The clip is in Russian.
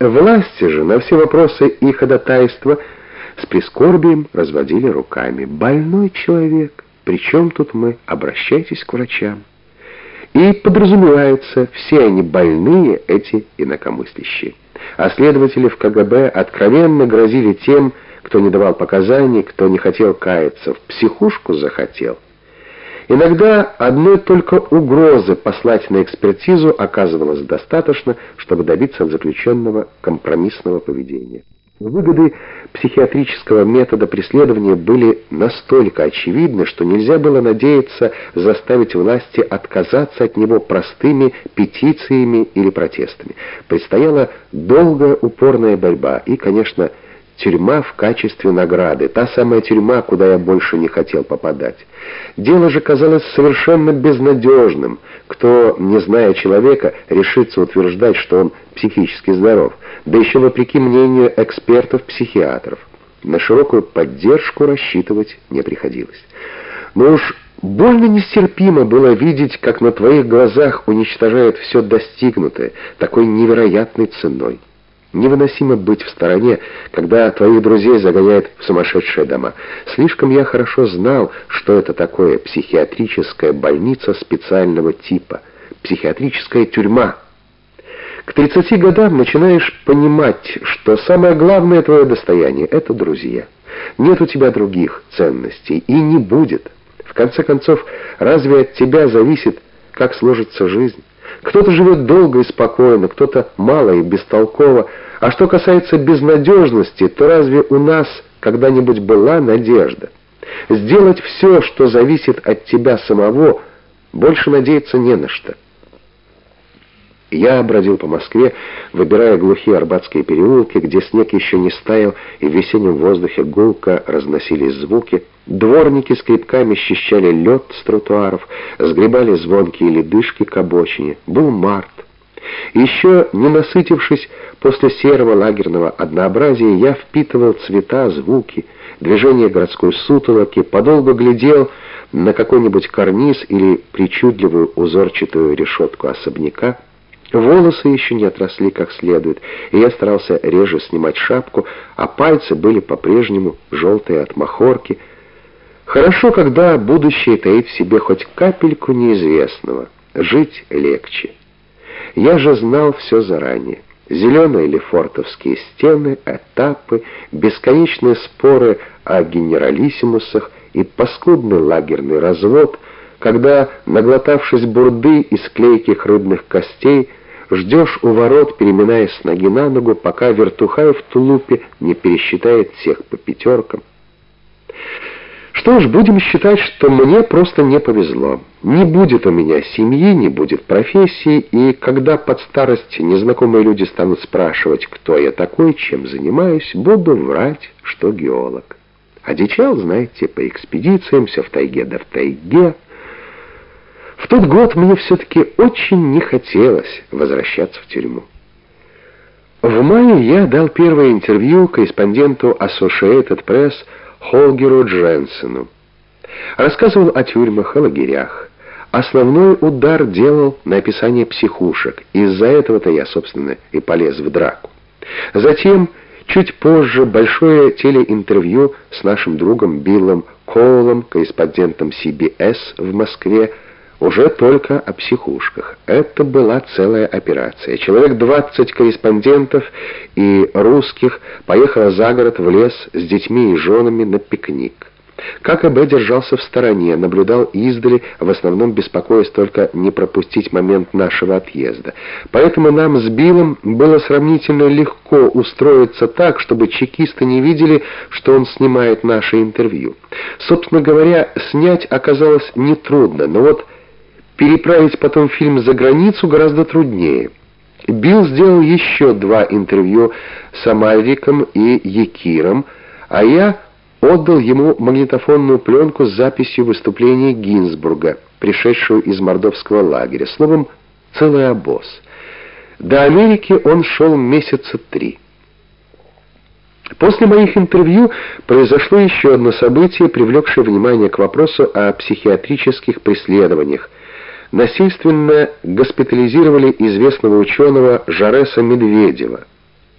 Власти же на все вопросы и ходатайства с прискорбием разводили руками. «Больной человек, причем тут мы? Обращайтесь к врачам». И подразумевается, все они больные, эти инакомыслящие. А следователи в КГБ откровенно грозили тем, кто не давал показаний, кто не хотел каяться, в психушку захотел. Иногда одной только угрозы послать на экспертизу оказывалось достаточно, чтобы добиться от заключенного компромиссного поведения. Выгоды психиатрического метода преследования были настолько очевидны, что нельзя было надеяться заставить власти отказаться от него простыми петициями или протестами. Предстояла долгая упорная борьба и, конечно, Тюрьма в качестве награды, та самая тюрьма, куда я больше не хотел попадать. Дело же казалось совершенно безнадежным. Кто, не зная человека, решится утверждать, что он психически здоров, да еще вопреки мнению экспертов-психиатров. На широкую поддержку рассчитывать не приходилось. Но уж больно нестерпимо было видеть, как на твоих глазах уничтожают все достигнутое такой невероятной ценой. Невыносимо быть в стороне, когда твоих друзей загоняют в сумасшедшие дома. Слишком я хорошо знал, что это такое психиатрическая больница специального типа, психиатрическая тюрьма. К 30 годам начинаешь понимать, что самое главное твое достояние — это друзья. Нет у тебя других ценностей и не будет. В конце концов, разве от тебя зависит, как сложится жизнь? Кто-то живет долго и спокойно, кто-то мало и бестолково. А что касается безнадежности, то разве у нас когда-нибудь была надежда? Сделать все, что зависит от тебя самого, больше надеяться не на что. Я бродил по Москве, выбирая глухие арбатские переулки, где снег еще не стаял, и в весеннем воздухе гулко разносились звуки. Дворники скребками счищали лед с тротуаров, сгребали звонкие ледышки к обочине. Был март. Еще не насытившись после серого лагерного однообразия, я впитывал цвета, звуки, движение городской сутолоки, подолго глядел на какой-нибудь карниз или причудливую узорчатую решетку особняка, Волосы еще не отросли как следует, и я старался реже снимать шапку, а пальцы были по-прежнему желтые от махорки. Хорошо, когда будущее таит в себе хоть капельку неизвестного. Жить легче. Я же знал все заранее. Зеленые лефортовские стены, этапы, бесконечные споры о генералиссимусах и паскудный лагерный развод, когда, наглотавшись бурды из клейких рыбных костей, Ждешь у ворот, переминаясь с ноги на ногу, пока вертухай в тулупе не пересчитает всех по пятеркам. Что ж, будем считать, что мне просто не повезло. Не будет у меня семьи, не будет профессии, и когда под старость незнакомые люди станут спрашивать, кто я такой, чем занимаюсь, буду врать, что геолог. Одичал, знаете, по экспедициям, все в тайге да в тайге, в тот год мне все-таки очень не хотелось возвращаться в тюрьму. В мае я дал первое интервью корреспонденту Associated Press Холгеру Дженсену. Рассказывал о тюрьмах, о лагерях. Основной удар делал на описание психушек. Из-за этого-то я, собственно, и полез в драку. Затем, чуть позже, большое телеинтервью с нашим другом Биллом Коулом, корреспондентом CBS в Москве, уже только о психушках. Это была целая операция. Человек 20 корреспондентов и русских поехало за город в лес с детьми и женами на пикник. ККБ держался в стороне, наблюдал издали, в основном беспокоясь только не пропустить момент нашего отъезда. Поэтому нам с Биллом было сравнительно легко устроиться так, чтобы чекисты не видели, что он снимает наше интервью. Собственно говоря, снять оказалось нетрудно, но вот Переправить потом фильм за границу гораздо труднее. Билл сделал еще два интервью с Амальриком и Якиром, а я отдал ему магнитофонную пленку с записью выступления Гинзбурга, пришедшего из мордовского лагеря. Словом, целый обоз. До Америки он шел месяца три. После моих интервью произошло еще одно событие, привлекшее внимание к вопросу о психиатрических преследованиях, насильственно госпитализировали известного ученого Жареса Медведева –